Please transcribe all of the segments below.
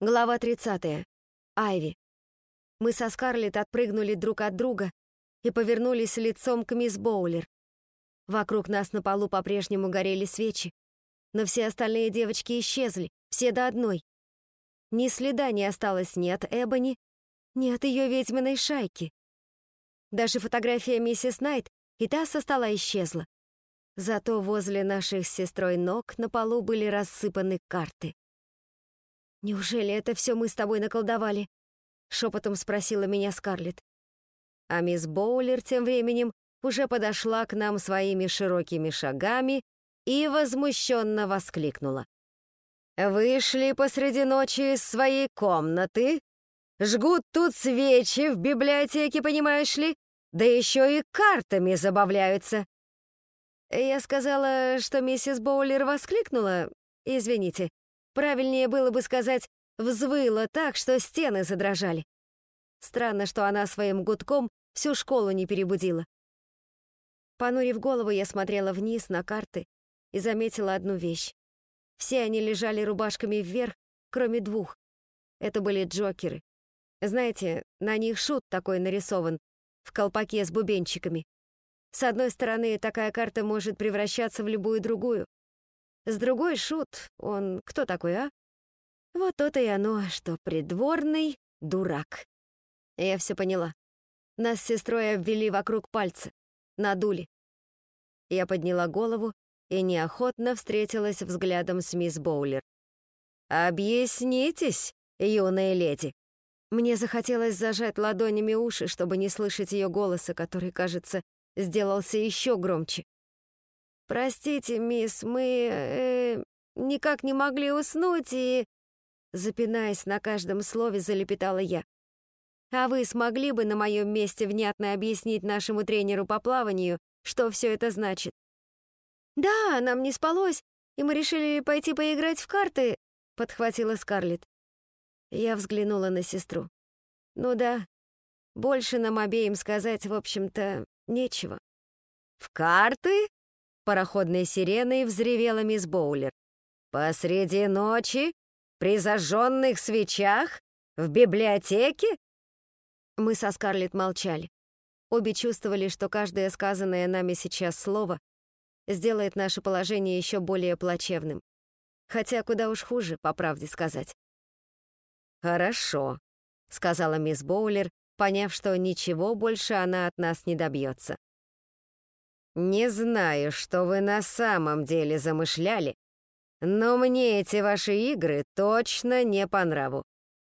Глава 30. Айви. Мы со Скарлетт отпрыгнули друг от друга и повернулись лицом к мисс Боулер. Вокруг нас на полу по-прежнему горели свечи, но все остальные девочки исчезли, все до одной. Ни следа не осталось ни от Эбони, ни от ее ведьминой шайки. Даже фотография миссис Найт и та со стола исчезла. Зато возле наших с сестрой ног на полу были рассыпаны карты. «Неужели это все мы с тобой наколдовали?» — шепотом спросила меня Скарлетт. А мисс Боулер тем временем уже подошла к нам своими широкими шагами и возмущенно воскликнула. «Вышли посреди ночи из своей комнаты, жгут тут свечи в библиотеке, понимаешь ли, да еще и картами забавляются». Я сказала, что миссис Боулер воскликнула, извините, Правильнее было бы сказать «взвыла так, что стены задрожали». Странно, что она своим гудком всю школу не перебудила. Понурив голову, я смотрела вниз на карты и заметила одну вещь. Все они лежали рубашками вверх, кроме двух. Это были джокеры. Знаете, на них шут такой нарисован, в колпаке с бубенчиками. С одной стороны, такая карта может превращаться в любую другую. С другой шут, он кто такой, а? Вот то-то и оно, что придворный дурак. Я все поняла. Нас с сестрой обвели вокруг пальца, надули. Я подняла голову и неохотно встретилась взглядом с мисс Боулер. «Объяснитесь, юная леди!» Мне захотелось зажать ладонями уши, чтобы не слышать ее голоса, который, кажется, сделался еще громче. «Простите, мисс, мы э, никак не могли уснуть и...» Запинаясь на каждом слове, залепетала я. «А вы смогли бы на моем месте внятно объяснить нашему тренеру по плаванию, что все это значит?» «Да, нам не спалось, и мы решили пойти поиграть в карты», — подхватила Скарлетт. Я взглянула на сестру. «Ну да, больше нам обеим сказать, в общем-то, нечего». «В карты?» Пароходной сиреной взревела мисс Боулер. «Посреди ночи? При зажженных свечах? В библиотеке?» Мы со Скарлетт молчали. Обе чувствовали, что каждое сказанное нами сейчас слово сделает наше положение еще более плачевным. Хотя куда уж хуже, по правде сказать. «Хорошо», — сказала мисс Боулер, поняв, что ничего больше она от нас не добьется. Не знаю, что вы на самом деле замышляли, но мне эти ваши игры точно не по нраву.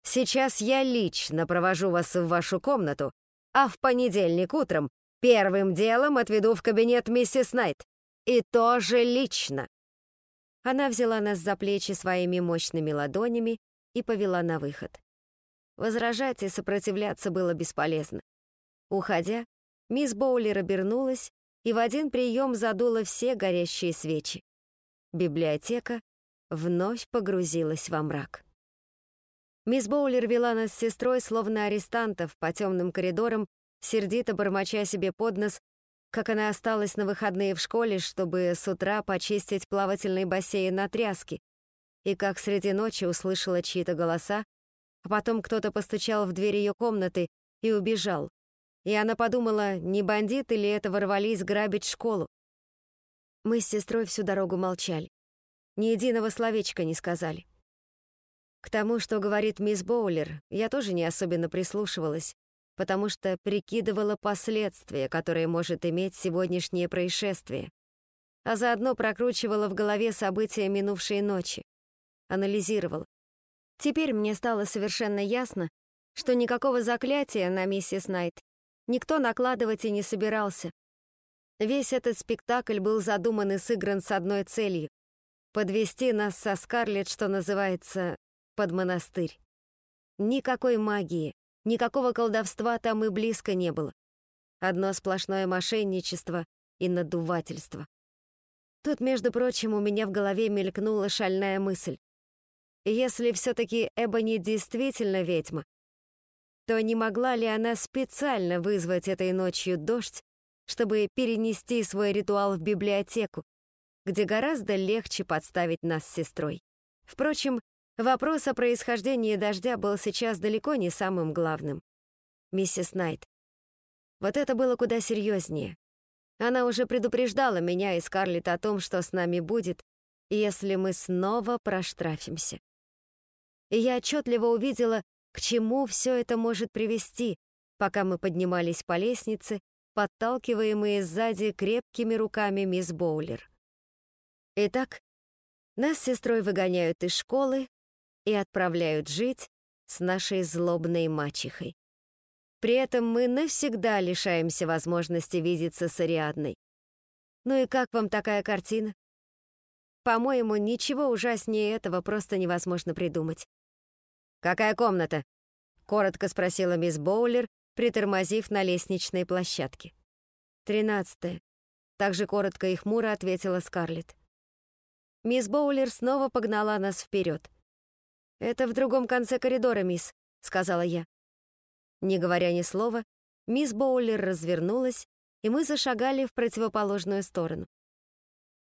Сейчас я лично провожу вас в вашу комнату, а в понедельник утром первым делом отведу в кабинет миссис Найт. И тоже лично. Она взяла нас за плечи своими мощными ладонями и повела на выход. Возражать и сопротивляться было бесполезно. Уходя, мисс Боулер обернулась и в один прием задуло все горящие свечи. Библиотека вновь погрузилась во мрак. Мисс Боулер вела нас с сестрой, словно арестантов, по темным коридорам, сердито бормоча себе под нос, как она осталась на выходные в школе, чтобы с утра почистить плавательный бассейн на тряске, и как среди ночи услышала чьи-то голоса, а потом кто-то постучал в дверь ее комнаты и убежал, и она подумала, не бандиты ли это ворвались грабить школу. Мы с сестрой всю дорогу молчали. Ни единого словечка не сказали. К тому, что говорит мисс Боулер, я тоже не особенно прислушивалась, потому что прикидывала последствия, которые может иметь сегодняшнее происшествие, а заодно прокручивала в голове события минувшей ночи, анализировала. Теперь мне стало совершенно ясно, что никакого заклятия на миссис Найт никто накладывать и не собирался. Весь этот спектакль был задуман и сыгран с одной целью — подвести нас со Скарлетт, что называется, под монастырь. Никакой магии, никакого колдовства там и близко не было. Одно сплошное мошенничество и надувательство. Тут, между прочим, у меня в голове мелькнула шальная мысль. Если все-таки Эбони действительно ведьма, то не могла ли она специально вызвать этой ночью дождь, чтобы перенести свой ритуал в библиотеку, где гораздо легче подставить нас с сестрой. Впрочем, Вопрос о происхождении дождя был сейчас далеко не самым главным. Миссис Найт. Вот это было куда серьезнее. Она уже предупреждала меня и Скарлетт о том, что с нами будет, если мы снова проштрафимся. И я отчетливо увидела, к чему все это может привести, пока мы поднимались по лестнице, подталкиваемые сзади крепкими руками мисс Боулер. Итак, нас с сестрой выгоняют из школы и отправляют жить с нашей злобной мачехой. При этом мы навсегда лишаемся возможности видеться с Ариадной. Ну и как вам такая картина? По-моему, ничего ужаснее этого просто невозможно придумать. «Какая комната?» — коротко спросила мисс Боулер, притормозив на лестничной площадке. «Тринадцатая», — также коротко и хмуро ответила Скарлетт. Мисс Боулер снова погнала нас вперед. «Это в другом конце коридора, мисс», — сказала я. Не говоря ни слова, мисс Боулер развернулась, и мы зашагали в противоположную сторону.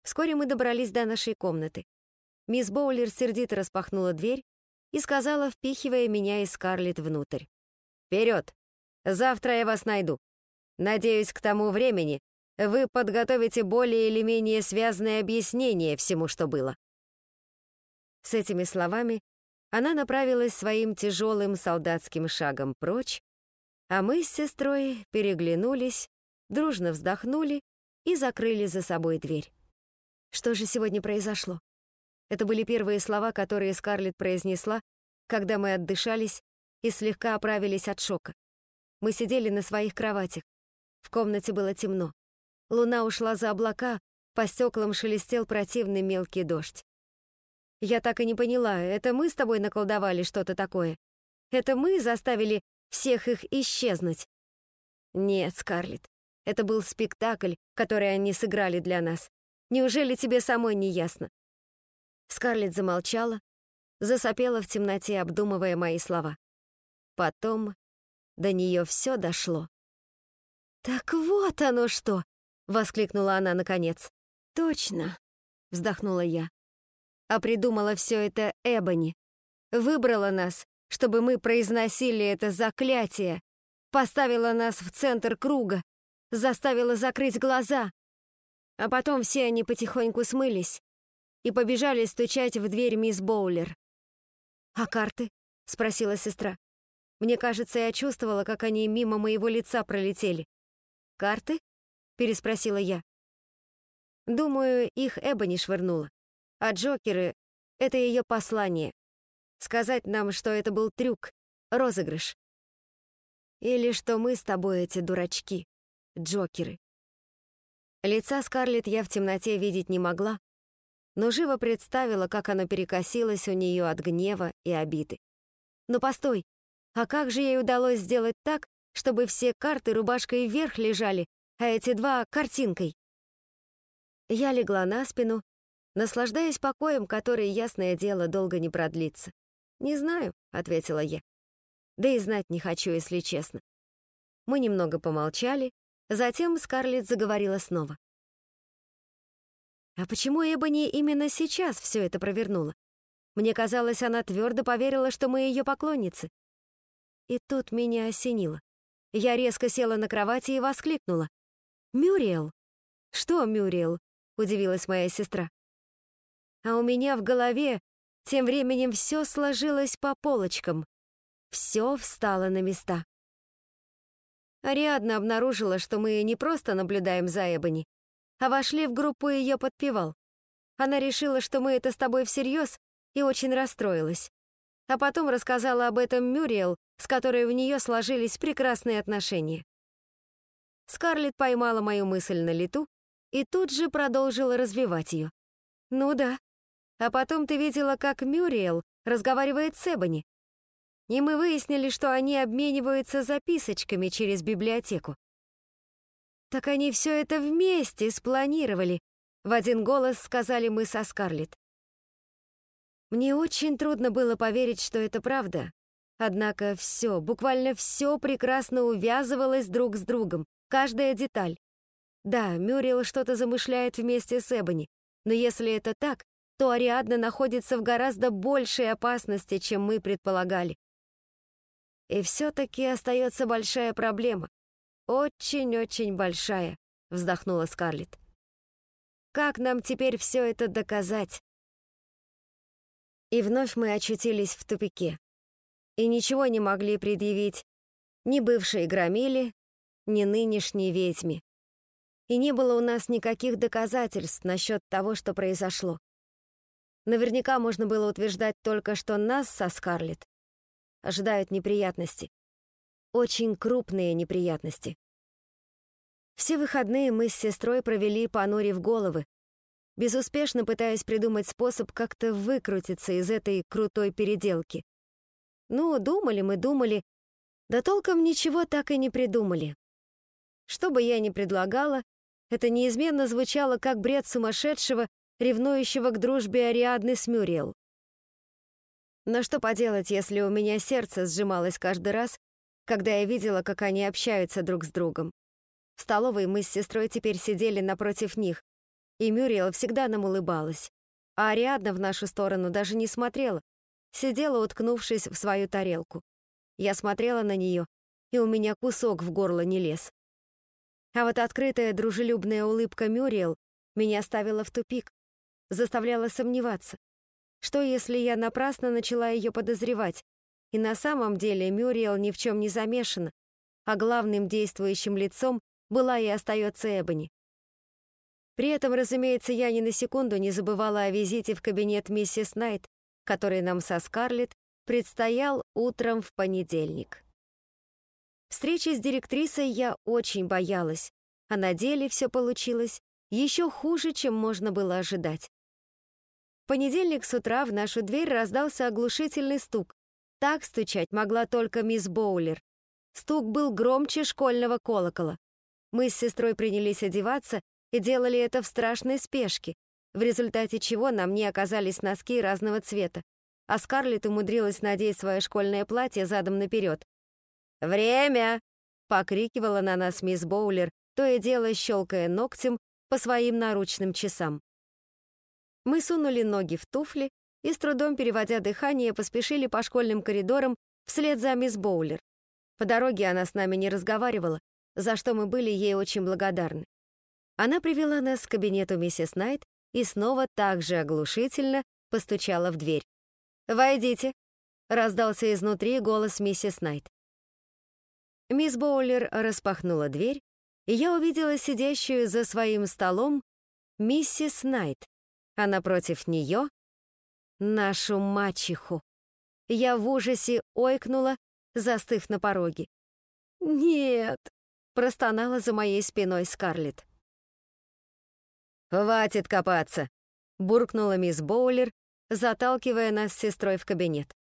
Вскоре мы добрались до нашей комнаты. Мисс Боулер сердито распахнула дверь и сказала, впихивая меня и Скарлетт внутрь. «Вперед! Завтра я вас найду. Надеюсь, к тому времени вы подготовите более или менее связное объяснение всему, что было». С этими словами она направилась своим тяжелым солдатским шагом прочь, а мы с сестрой переглянулись, дружно вздохнули и закрыли за собой дверь. Что же сегодня произошло? Это были первые слова, которые Скарлетт произнесла, когда мы отдышались и слегка оправились от шока. Мы сидели на своих кроватях. В комнате было темно. Луна ушла за облака, по стеклам шелестел противный мелкий дождь. Я так и не поняла, это мы с тобой наколдовали что-то такое? Это мы заставили всех их исчезнуть? Нет, Скарлетт, это был спектакль, который они сыграли для нас. Неужели тебе самой не ясно? Скарлетт замолчала, засопела в темноте, обдумывая мои слова. Потом до нее все дошло. «Так вот оно что!» — воскликнула она наконец. «Точно!» — вздохнула я. А придумала все это Эбони. Выбрала нас, чтобы мы произносили это заклятие. Поставила нас в центр круга. Заставила закрыть глаза. А потом все они потихоньку смылись и побежали стучать в дверь мисс Боулер. «А карты?» — спросила сестра. Мне кажется, я чувствовала, как они мимо моего лица пролетели. «Карты?» — переспросила я. Думаю, их Эбони швырнула. А Джокеры — это ее послание. Сказать нам, что это был трюк, розыгрыш. Или что мы с тобой эти дурачки, Джокеры. Лица Скарлетт я в темноте видеть не могла, но живо представила, как оно перекосилось у нее от гнева и обиды. Но постой, а как же ей удалось сделать так, чтобы все карты рубашкой вверх лежали, а эти два — картинкой? Я легла на спину наслаждаясь покоем, который, ясное дело, долго не продлится. «Не знаю», — ответила я. «Да и знать не хочу, если честно». Мы немного помолчали, затем Скарлетт заговорила снова. «А почему Эбони именно сейчас все это провернула? Мне казалось, она твердо поверила, что мы ее поклонницы». И тут меня осенило. Я резко села на кровати и воскликнула. «Мюриэл!» «Что, Мюриэл?» — удивилась моя сестра а у меня в голове тем временем все сложилось по полочкам. Все встало на места. Ариадна обнаружила, что мы не просто наблюдаем за Эбони, а вошли в группу ее подпевал. Она решила, что мы это с тобой всерьез, и очень расстроилась. А потом рассказала об этом Мюриэл, с которой у нее сложились прекрасные отношения. Скарлетт поймала мою мысль на лету и тут же продолжила развивать ее. «Ну да, а потом ты видела, как Мюриэл разговаривает с Эбони. И мы выяснили, что они обмениваются записочками через библиотеку. Так они все это вместе спланировали, в один голос сказали мы со Скарлетт. Мне очень трудно было поверить, что это правда. Однако все, буквально все прекрасно увязывалось друг с другом, каждая деталь. Да, Мюрриел что-то замышляет вместе с Эбони, но если это так, то Ариадна находится в гораздо большей опасности, чем мы предполагали. И все-таки остается большая проблема. Очень-очень большая, вздохнула Скарлетт. Как нам теперь все это доказать? И вновь мы очутились в тупике. И ничего не могли предъявить ни бывшей громиле, ни нынешней ведьме. И не было у нас никаких доказательств насчет того, что произошло. Наверняка можно было утверждать только, что нас со Скарлетт ожидают неприятности. Очень крупные неприятности. Все выходные мы с сестрой провели, понурив головы, безуспешно пытаясь придумать способ как-то выкрутиться из этой крутой переделки. Ну, думали мы, думали, да толком ничего так и не придумали. Что бы я ни предлагала, это неизменно звучало как бред сумасшедшего, ревнующего к дружбе Ариадны с Мюриел. Но что поделать, если у меня сердце сжималось каждый раз, когда я видела, как они общаются друг с другом. В столовой мы с сестрой теперь сидели напротив них, и Мюриел всегда нам улыбалась. А Ариадна в нашу сторону даже не смотрела, сидела, уткнувшись в свою тарелку. Я смотрела на нее, и у меня кусок в горло не лез. А вот открытая дружелюбная улыбка Мюриел меня ставила в тупик, заставляла сомневаться. Что, если я напрасно начала ее подозревать, и на самом деле Мюриел ни в чем не замешана, а главным действующим лицом была и остается Эбони. При этом, разумеется, я ни на секунду не забывала о визите в кабинет миссис Найт, который нам со Скарлетт предстоял утром в понедельник. Встречи с директрисой я очень боялась, а на деле все получилось еще хуже, чем можно было ожидать. В понедельник с утра в нашу дверь раздался оглушительный стук. Так стучать могла только мисс Боулер. Стук был громче школьного колокола. Мы с сестрой принялись одеваться и делали это в страшной спешке, в результате чего на мне оказались носки разного цвета, а Скарлетт умудрилась надеть свое школьное платье задом наперед. «Время!» — покрикивала на нас мисс Боулер, то и дело щелкая ногтем по своим наручным часам. Мы сунули ноги в туфли и, с трудом переводя дыхание, поспешили по школьным коридорам вслед за мисс Боулер. По дороге она с нами не разговаривала, за что мы были ей очень благодарны. Она привела нас к кабинету миссис Найт и снова так же оглушительно постучала в дверь. «Войдите», — раздался изнутри голос миссис Найт. Мисс Боулер распахнула дверь, и я увидела сидящую за своим столом миссис Найт, а напротив нее — нашу мачеху. Я в ужасе ойкнула, застыв на пороге. «Нет!» — простонала за моей спиной Скарлетт. «Хватит копаться!» — буркнула мисс Боулер, заталкивая нас с сестрой в кабинет.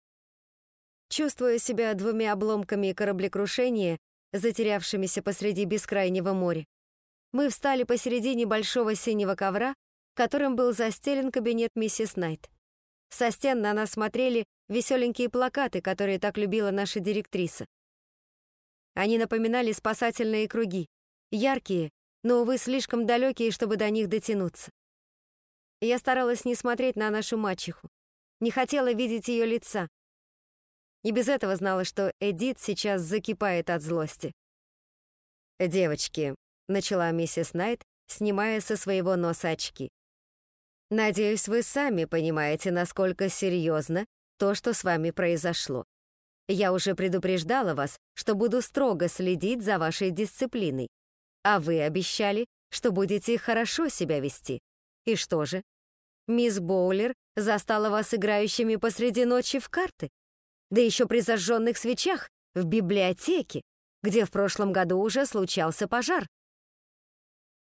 Чувствуя себя двумя обломками кораблекрушения, затерявшимися посреди бескрайнего моря, мы встали посередине большого синего ковра, которым был застелен кабинет миссис Найт. Со стен на нас смотрели веселенькие плакаты, которые так любила наша директриса. Они напоминали спасательные круги, яркие, но, увы, слишком далекие, чтобы до них дотянуться. Я старалась не смотреть на нашу мачеху, не хотела видеть ее лица. И без этого знала, что Эдит сейчас закипает от злости. «Девочки», — начала миссис Найт, снимая со своего носа очки. «Надеюсь, вы сами понимаете, насколько серьезно то, что с вами произошло. Я уже предупреждала вас, что буду строго следить за вашей дисциплиной. А вы обещали, что будете хорошо себя вести. И что же? Мисс Боулер застала вас играющими посреди ночи в карты. Да еще при зажженных свечах в библиотеке, где в прошлом году уже случался пожар.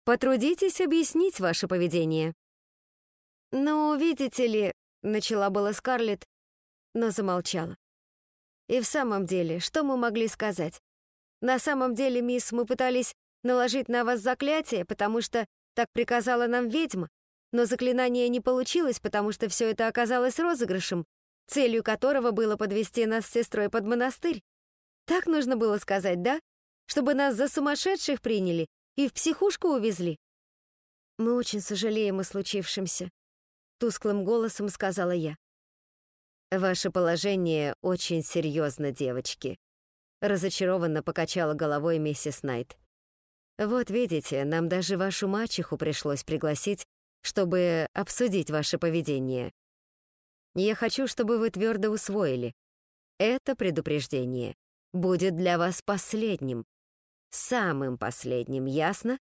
Потрудитесь объяснить ваше поведение. «Ну, видите ли», — начала была Скарлетт, но замолчала. И в самом деле, что мы могли сказать? На самом деле, мисс, мы пытались наложить на вас заклятие, потому что так приказала нам ведьма, но заклинание не получилось, потому что все это оказалось розыгрышем, целью которого было подвести нас с сестрой под монастырь. Так нужно было сказать, да? Чтобы нас за сумасшедших приняли и в психушку увезли. Мы очень сожалеем о случившемся. — тусклым голосом сказала я. «Ваше положение очень серьезно, девочки», — разочарованно покачала головой миссис Найт. «Вот видите, нам даже вашу мачеху пришлось пригласить, чтобы обсудить ваше поведение. Я хочу, чтобы вы твердо усвоили. Это предупреждение будет для вас последним. Самым последним, ясно?»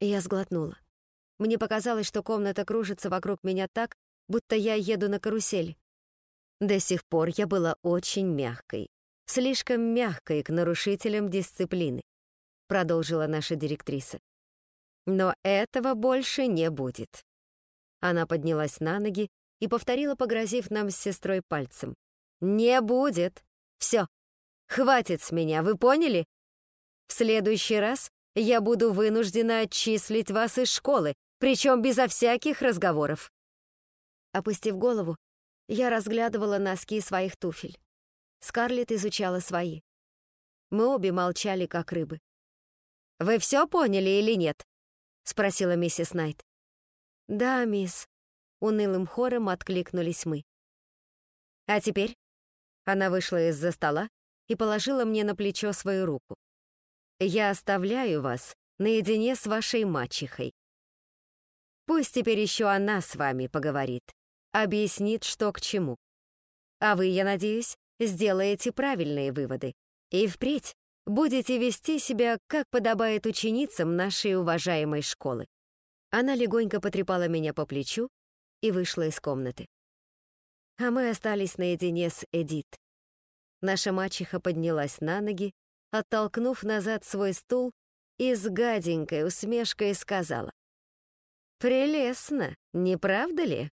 Я сглотнула. Мне показалось, что комната кружится вокруг меня так, будто я еду на карусель. До сих пор я была очень мягкой. Слишком мягкой к нарушителям дисциплины, продолжила наша директриса. Но этого больше не будет. Она поднялась на ноги и повторила, погрозив нам с сестрой пальцем. «Не будет! Все, хватит с меня, вы поняли? В следующий раз я буду вынуждена отчислить вас из школы, причем безо всяких разговоров. Опустив голову, я разглядывала носки своих туфель. Скарлетт изучала свои. Мы обе молчали, как рыбы. «Вы все поняли или нет?» — спросила миссис Найт. «Да, мисс», — унылым хором откликнулись мы. «А теперь?» Она вышла из-за стола и положила мне на плечо свою руку. «Я оставляю вас наедине с вашей мачехой. Пусть теперь еще она с вами поговорит, объяснит, что к чему. А вы, я надеюсь, сделаете правильные выводы и впредь будете вести себя, как подобает ученицам нашей уважаемой школы. Она легонько потрепала меня по плечу и вышла из комнаты. А мы остались наедине с Эдит. Наша мачеха поднялась на ноги, оттолкнув назад свой стул и с гаденькой усмешкой сказала. Прелестно, не правда ли?